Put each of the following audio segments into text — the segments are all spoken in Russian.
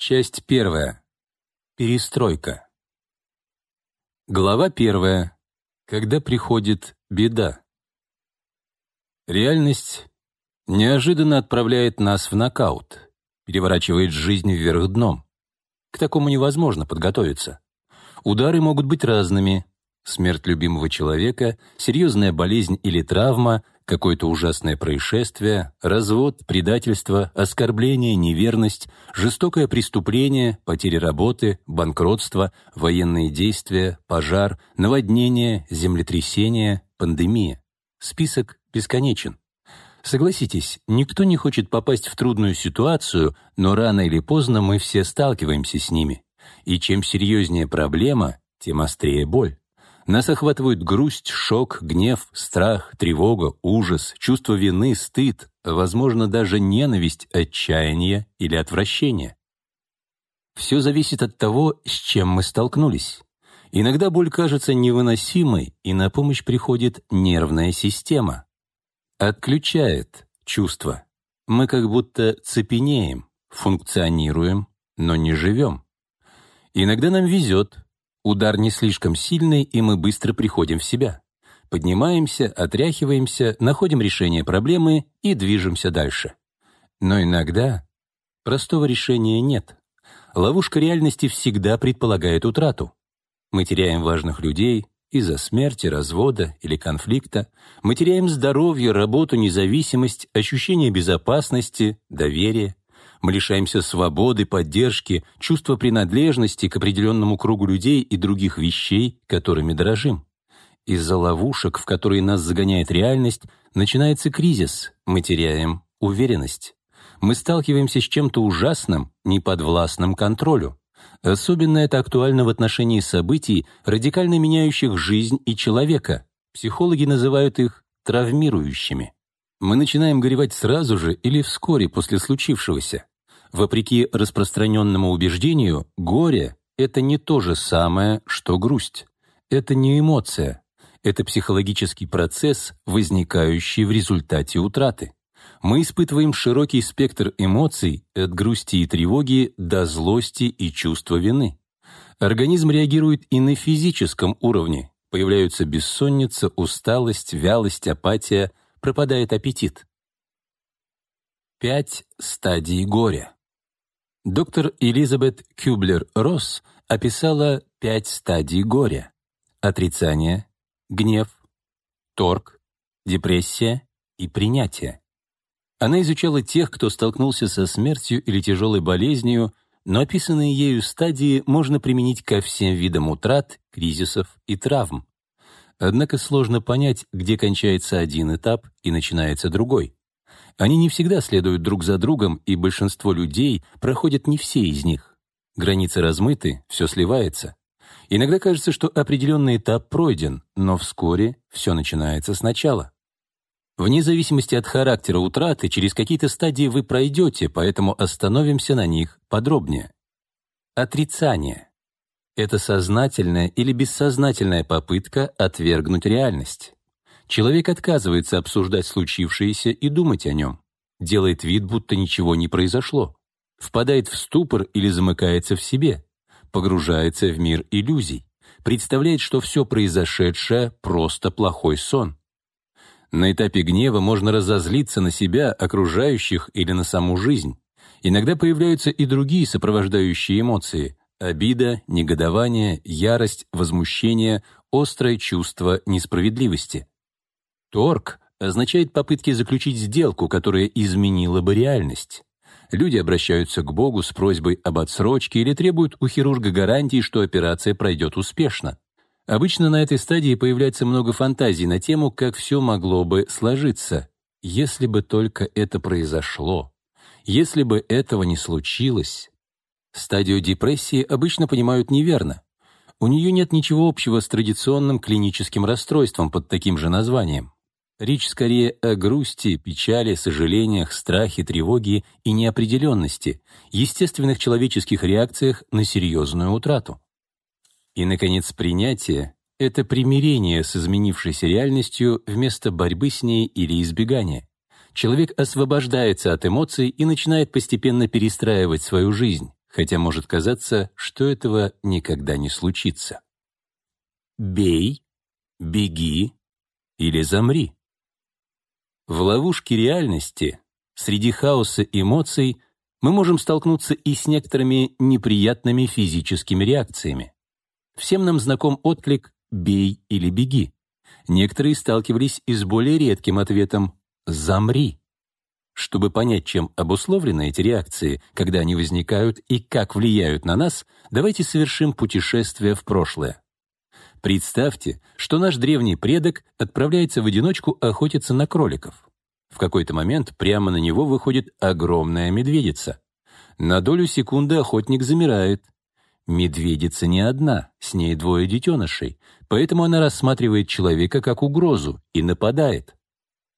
Часть первая. Перестройка. Глава первая. Когда приходит беда. Реальность неожиданно отправляет нас в нокаут, переворачивает жизнь вверх дном. К такому невозможно подготовиться. Удары могут быть разными. Смерть любимого человека, серьезная болезнь или травма, какое-то ужасное происшествие, развод, предательство, оскорбление, неверность, жестокое преступление, потеря работы, банкротство, военные действия, пожар, наводнение, землетрясение, пандемия. Список бесконечен. Согласитесь, никто не хочет попасть в трудную ситуацию, но рано или поздно мы все сталкиваемся с ними. И чем серьезнее проблема, тем острее боль. Нас охватывают грусть, шок, гнев, страх, тревога, ужас, чувство вины, стыд, возможно, даже ненависть, отчаяние или отвращение. Все зависит от того, с чем мы столкнулись. Иногда боль кажется невыносимой, и на помощь приходит нервная система. Отключает чувства. Мы как будто цепенеем, функционируем, но не живем. Иногда нам везет, Удар не слишком сильный, и мы быстро приходим в себя. Поднимаемся, отряхиваемся, находим решение проблемы и движемся дальше. Но иногда простого решения нет. Ловушка реальности всегда предполагает утрату. Мы теряем важных людей из-за смерти, развода или конфликта. Мы теряем здоровье, работу, независимость, ощущение безопасности, доверие. Мы лишаемся свободы, поддержки, чувства принадлежности к определенному кругу людей и других вещей, которыми дорожим. Из-за ловушек, в которые нас загоняет реальность, начинается кризис, мы теряем уверенность. Мы сталкиваемся с чем-то ужасным, неподвластным контролю. Особенно это актуально в отношении событий, радикально меняющих жизнь и человека. Психологи называют их травмирующими. Мы начинаем горевать сразу же или вскоре после случившегося. Вопреки распространенному убеждению, горе — это не то же самое, что грусть. Это не эмоция. Это психологический процесс, возникающий в результате утраты. Мы испытываем широкий спектр эмоций от грусти и тревоги до злости и чувства вины. Организм реагирует и на физическом уровне. Появляются бессонница, усталость, вялость, апатия, пропадает аппетит. Пять стадий горя. Доктор Элизабет Кюблер-Росс описала пять стадий горя. Отрицание, гнев, торг, депрессия и принятие. Она изучала тех, кто столкнулся со смертью или тяжелой болезнью, но описанные ею стадии можно применить ко всем видам утрат, кризисов и травм. Однако сложно понять, где кончается один этап и начинается другой. Они не всегда следуют друг за другом, и большинство людей проходят не все из них. Границы размыты, все сливается. Иногда кажется, что определенный этап пройден, но вскоре все начинается сначала. Вне зависимости от характера утраты, через какие-то стадии вы пройдете, поэтому остановимся на них подробнее. Отрицание. Это сознательная или бессознательная попытка отвергнуть реальность. Человек отказывается обсуждать случившееся и думать о нем, делает вид, будто ничего не произошло, впадает в ступор или замыкается в себе, погружается в мир иллюзий, представляет, что все произошедшее — просто плохой сон. На этапе гнева можно разозлиться на себя, окружающих или на саму жизнь. Иногда появляются и другие сопровождающие эмоции — обида, негодование, ярость, возмущение, острое чувство несправедливости. Торг означает попытки заключить сделку, которая изменила бы реальность. Люди обращаются к Богу с просьбой об отсрочке или требуют у хирурга гарантии, что операция пройдет успешно. Обычно на этой стадии появляется много фантазий на тему, как все могло бы сложиться, если бы только это произошло, если бы этого не случилось. Стадию депрессии обычно понимают неверно. У нее нет ничего общего с традиционным клиническим расстройством под таким же названием. Речь скорее о грусти, печали, сожалениях, страхе, тревоге и неопределенности, естественных человеческих реакциях на серьезную утрату. И, наконец, принятие — это примирение с изменившейся реальностью вместо борьбы с ней или избегания. Человек освобождается от эмоций и начинает постепенно перестраивать свою жизнь, хотя может казаться, что этого никогда не случится. Бей, беги или замри. В ловушке реальности, среди хаоса эмоций, мы можем столкнуться и с некоторыми неприятными физическими реакциями. Всем нам знаком отклик «бей или беги». Некоторые сталкивались и с более редким ответом «замри». Чтобы понять, чем обусловлены эти реакции, когда они возникают и как влияют на нас, давайте совершим путешествие в прошлое. Представьте, что наш древний предок отправляется в одиночку охотиться на кроликов. В какой-то момент прямо на него выходит огромная медведица. На долю секунды охотник замирает. Медведица не одна, с ней двое детенышей, поэтому она рассматривает человека как угрозу и нападает.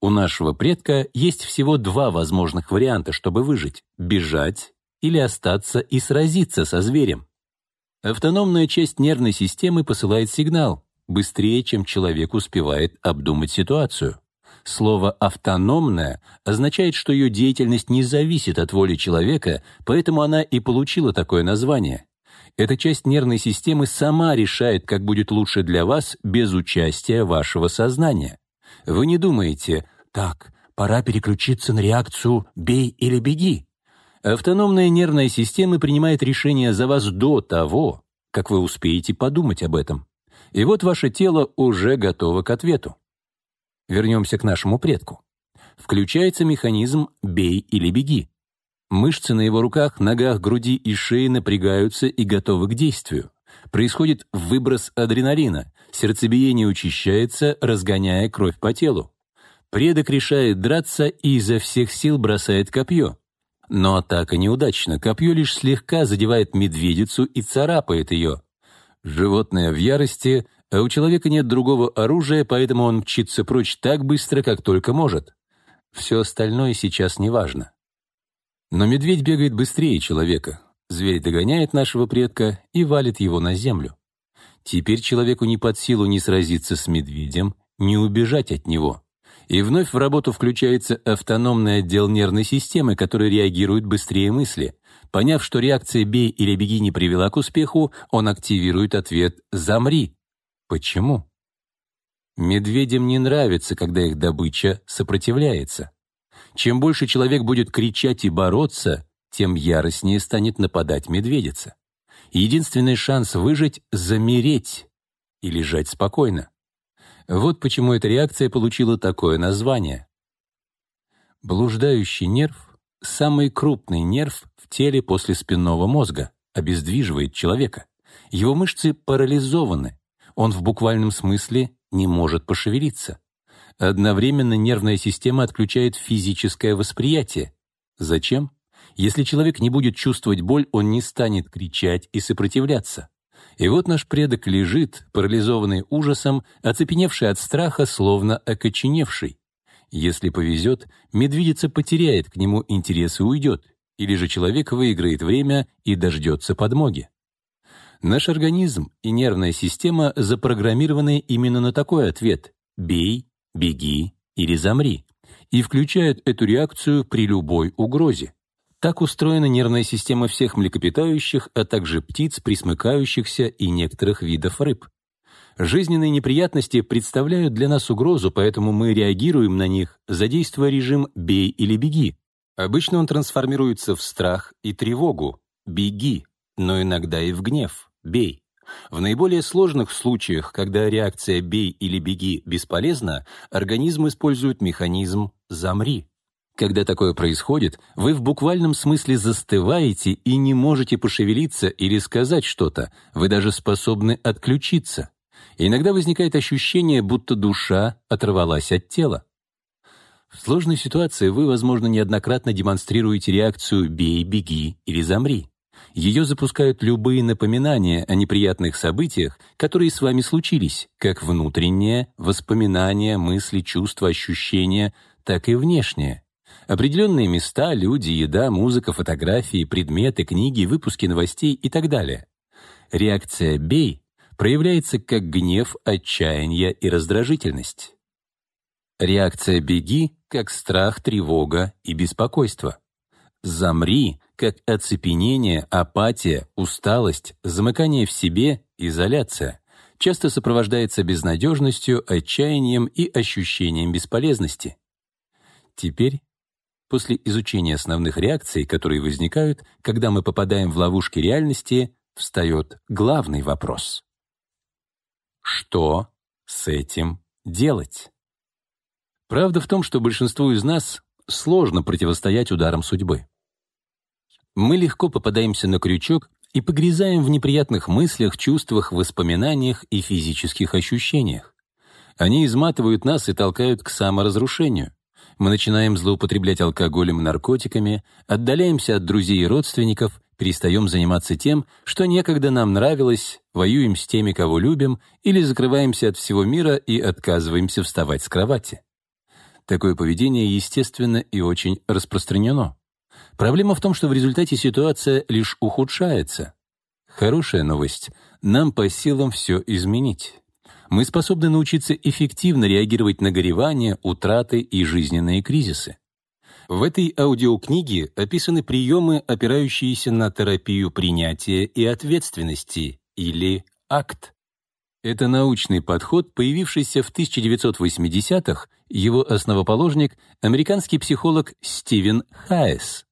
У нашего предка есть всего два возможных варианта, чтобы выжить — бежать или остаться и сразиться со зверем. Автономная часть нервной системы посылает сигнал, быстрее, чем человек успевает обдумать ситуацию. Слово «автономная» означает, что ее деятельность не зависит от воли человека, поэтому она и получила такое название. Эта часть нервной системы сама решает, как будет лучше для вас без участия вашего сознания. Вы не думаете «так, пора переключиться на реакцию «бей или беги», Автономная нервная система принимает решение за вас до того, как вы успеете подумать об этом. И вот ваше тело уже готово к ответу. Вернемся к нашему предку. Включается механизм «бей или беги». Мышцы на его руках, ногах, груди и шее напрягаются и готовы к действию. Происходит выброс адреналина, сердцебиение учащается, разгоняя кровь по телу. Предок решает драться и изо всех сил бросает копье. Но атака неудачна, копье лишь слегка задевает медведицу и царапает ее. Животное в ярости, а у человека нет другого оружия, поэтому он мчится прочь так быстро, как только может. Все остальное сейчас не важно. Но медведь бегает быстрее человека. Зверь догоняет нашего предка и валит его на землю. Теперь человеку не под силу ни сразиться с медведем, ни убежать от него и вновь в работу включается автономный отдел нервной системы, который реагирует быстрее мысли. Поняв, что реакция «бей» или «беги» не привела к успеху, он активирует ответ «замри». Почему? Медведям не нравится, когда их добыча сопротивляется. Чем больше человек будет кричать и бороться, тем яростнее станет нападать медведица. Единственный шанс выжить — замереть и лежать спокойно. Вот почему эта реакция получила такое название. Блуждающий нерв — самый крупный нерв в теле после спинного мозга, обездвиживает человека. Его мышцы парализованы, он в буквальном смысле не может пошевелиться. Одновременно нервная система отключает физическое восприятие. Зачем? Если человек не будет чувствовать боль, он не станет кричать и сопротивляться. И вот наш предок лежит, парализованный ужасом, оцепеневший от страха, словно окоченевший. Если повезет, медведица потеряет к нему интерес и уйдет, или же человек выиграет время и дождется подмоги. Наш организм и нервная система запрограммированы именно на такой ответ «бей», «беги» или «замри» и включают эту реакцию при любой угрозе. Так устроена нервная система всех млекопитающих, а также птиц, присмыкающихся и некоторых видов рыб. Жизненные неприятности представляют для нас угрозу, поэтому мы реагируем на них, задействуя режим «бей или беги». Обычно он трансформируется в страх и тревогу «беги», но иногда и в гнев «бей». В наиболее сложных случаях, когда реакция «бей» или «беги» бесполезна, организм использует механизм «замри». Когда такое происходит, вы в буквальном смысле застываете и не можете пошевелиться или сказать что-то, вы даже способны отключиться. Иногда возникает ощущение, будто душа оторвалась от тела. В сложной ситуации вы, возможно, неоднократно демонстрируете реакцию «бей», «беги» или «замри». Ее запускают любые напоминания о неприятных событиях, которые с вами случились, как внутренние, воспоминания, мысли, чувства, ощущения, так и внешние. Определенные места, люди, еда, музыка, фотографии, предметы, книги, выпуски новостей и так далее. Реакция «бей» проявляется как гнев, отчаяние и раздражительность. Реакция «беги» как страх, тревога и беспокойство. «Замри» как оцепенение, апатия, усталость, замыкание в себе, изоляция, часто сопровождается безнадежностью, отчаянием и ощущением бесполезности. Теперь, после изучения основных реакций, которые возникают, когда мы попадаем в ловушки реальности, встает главный вопрос. Что с этим делать? Правда в том, что большинству из нас сложно противостоять ударам судьбы. Мы легко попадаемся на крючок и погрязаем в неприятных мыслях, чувствах, воспоминаниях и физических ощущениях. Они изматывают нас и толкают к саморазрушению. Мы начинаем злоупотреблять алкоголем и наркотиками, отдаляемся от друзей и родственников, перестаем заниматься тем, что некогда нам нравилось, воюем с теми, кого любим, или закрываемся от всего мира и отказываемся вставать с кровати. Такое поведение естественно и очень распространено. Проблема в том, что в результате ситуация лишь ухудшается. Хорошая новость — нам по силам все изменить. Мы способны научиться эффективно реагировать на горевания, утраты и жизненные кризисы. В этой аудиокниге описаны приемы, опирающиеся на терапию принятия и ответственности, или АКТ. Это научный подход, появившийся в 1980-х, его основоположник — американский психолог Стивен Хайес.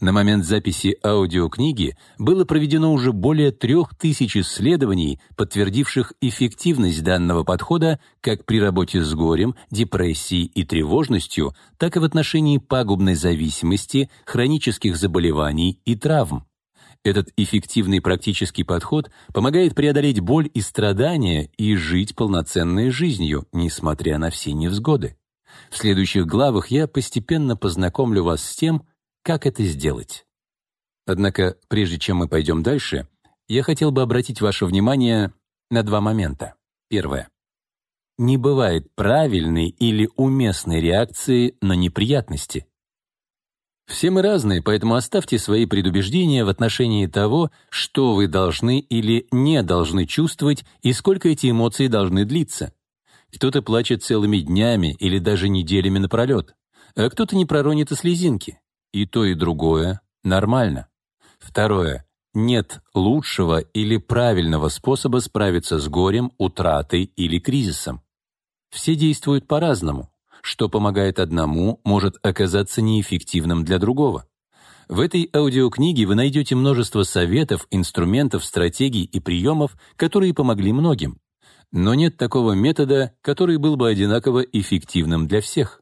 На момент записи аудиокниги было проведено уже более трех тысяч исследований, подтвердивших эффективность данного подхода как при работе с горем, депрессией и тревожностью, так и в отношении пагубной зависимости, хронических заболеваний и травм. Этот эффективный практический подход помогает преодолеть боль и страдания и жить полноценной жизнью, несмотря на все невзгоды. В следующих главах я постепенно познакомлю вас с тем, как это сделать. Однако, прежде чем мы пойдем дальше, я хотел бы обратить ваше внимание на два момента. Первое. Не бывает правильной или уместной реакции на неприятности. Все мы разные, поэтому оставьте свои предубеждения в отношении того, что вы должны или не должны чувствовать и сколько эти эмоции должны длиться. Кто-то плачет целыми днями или даже неделями напролет, а кто-то не проронит и слезинки. И то, и другое нормально. Второе. Нет лучшего или правильного способа справиться с горем, утратой или кризисом. Все действуют по-разному что помогает одному, может оказаться неэффективным для другого. В этой аудиокниге вы найдете множество советов, инструментов, стратегий и приемов, которые помогли многим. Но нет такого метода, который был бы одинаково эффективным для всех.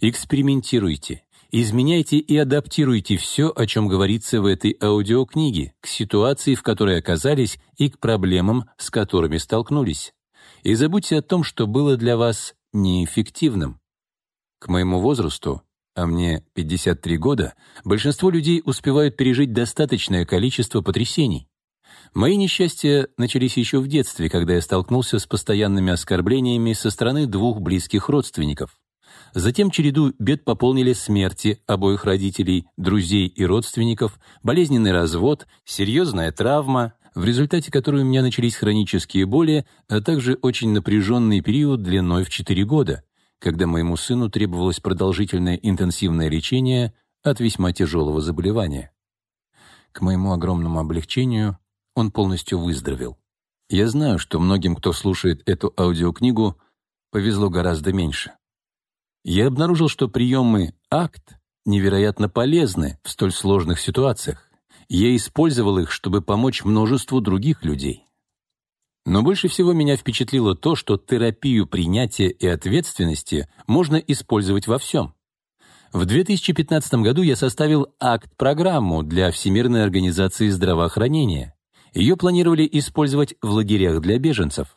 Экспериментируйте, изменяйте и адаптируйте все, о чем говорится в этой аудиокниге, к ситуации, в которой оказались, и к проблемам, с которыми столкнулись. И забудьте о том, что было для вас неэффективным. К моему возрасту, а мне 53 года, большинство людей успевают пережить достаточное количество потрясений. Мои несчастья начались еще в детстве, когда я столкнулся с постоянными оскорблениями со стороны двух близких родственников. Затем череду бед пополнили смерти обоих родителей, друзей и родственников, болезненный развод, серьезная травма, в результате которой у меня начались хронические боли, а также очень напряженный период длиной в 4 года, когда моему сыну требовалось продолжительное интенсивное лечение от весьма тяжелого заболевания. К моему огромному облегчению он полностью выздоровел. Я знаю, что многим, кто слушает эту аудиокнигу, повезло гораздо меньше. Я обнаружил, что приемы «акт» невероятно полезны в столь сложных ситуациях. Я использовал их, чтобы помочь множеству других людей. Но больше всего меня впечатлило то, что терапию принятия и ответственности можно использовать во всем. В 2015 году я составил акт-программу для Всемирной организации здравоохранения. Ее планировали использовать в лагерях для беженцев.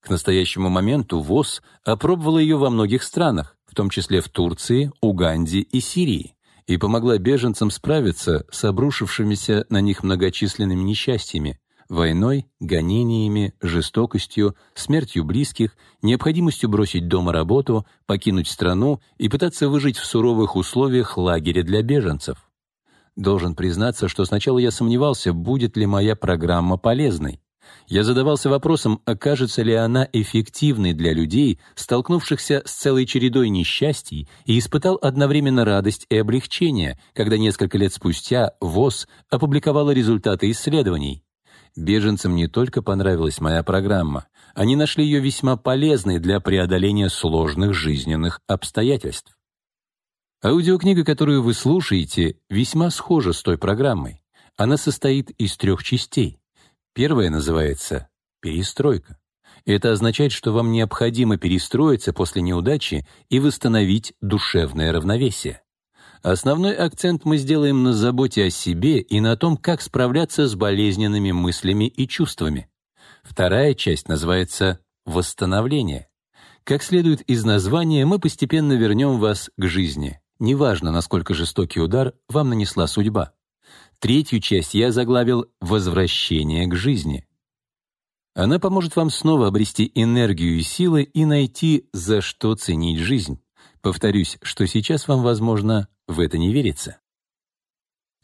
К настоящему моменту ВОЗ опробовала ее во многих странах, том числе в Турции, Уганде и Сирии, и помогла беженцам справиться с обрушившимися на них многочисленными несчастьями, войной, гонениями, жестокостью, смертью близких, необходимостью бросить дома работу, покинуть страну и пытаться выжить в суровых условиях лагеря для беженцев. Должен признаться, что сначала я сомневался, будет ли моя программа полезной. Я задавался вопросом, окажется ли она эффективной для людей, столкнувшихся с целой чередой несчастий, и испытал одновременно радость и облегчение, когда несколько лет спустя ВОЗ опубликовала результаты исследований. Беженцам не только понравилась моя программа, они нашли ее весьма полезной для преодоления сложных жизненных обстоятельств. Аудиокнига, которую вы слушаете, весьма схожа с той программой. Она состоит из трех частей. Первая называется «перестройка». Это означает, что вам необходимо перестроиться после неудачи и восстановить душевное равновесие. Основной акцент мы сделаем на заботе о себе и на том, как справляться с болезненными мыслями и чувствами. Вторая часть называется «восстановление». Как следует из названия, мы постепенно вернем вас к жизни. Неважно, насколько жестокий удар вам нанесла судьба. Третью часть я заглавил «Возвращение к жизни». Она поможет вам снова обрести энергию и силы и найти, за что ценить жизнь. Повторюсь, что сейчас вам, возможно, в это не верится.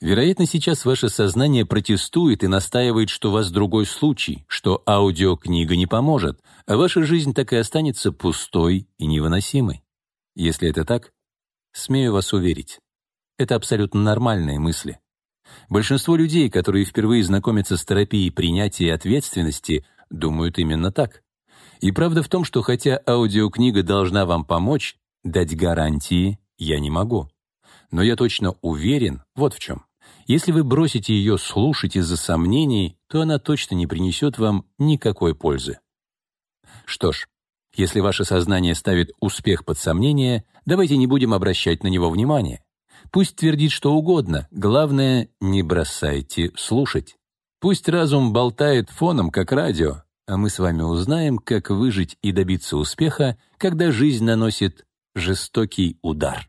Вероятно, сейчас ваше сознание протестует и настаивает, что у вас другой случай, что аудиокнига не поможет, а ваша жизнь так и останется пустой и невыносимой. Если это так, смею вас уверить, это абсолютно нормальные мысли. Большинство людей, которые впервые знакомятся с терапией принятия ответственности, думают именно так. И правда в том, что хотя аудиокнига должна вам помочь, дать гарантии я не могу. Но я точно уверен вот в чем. Если вы бросите ее слушать из-за сомнений, то она точно не принесет вам никакой пользы. Что ж, если ваше сознание ставит успех под сомнение, давайте не будем обращать на него внимания. Пусть твердит что угодно, главное, не бросайте слушать. Пусть разум болтает фоном, как радио, а мы с вами узнаем, как выжить и добиться успеха, когда жизнь наносит жестокий удар.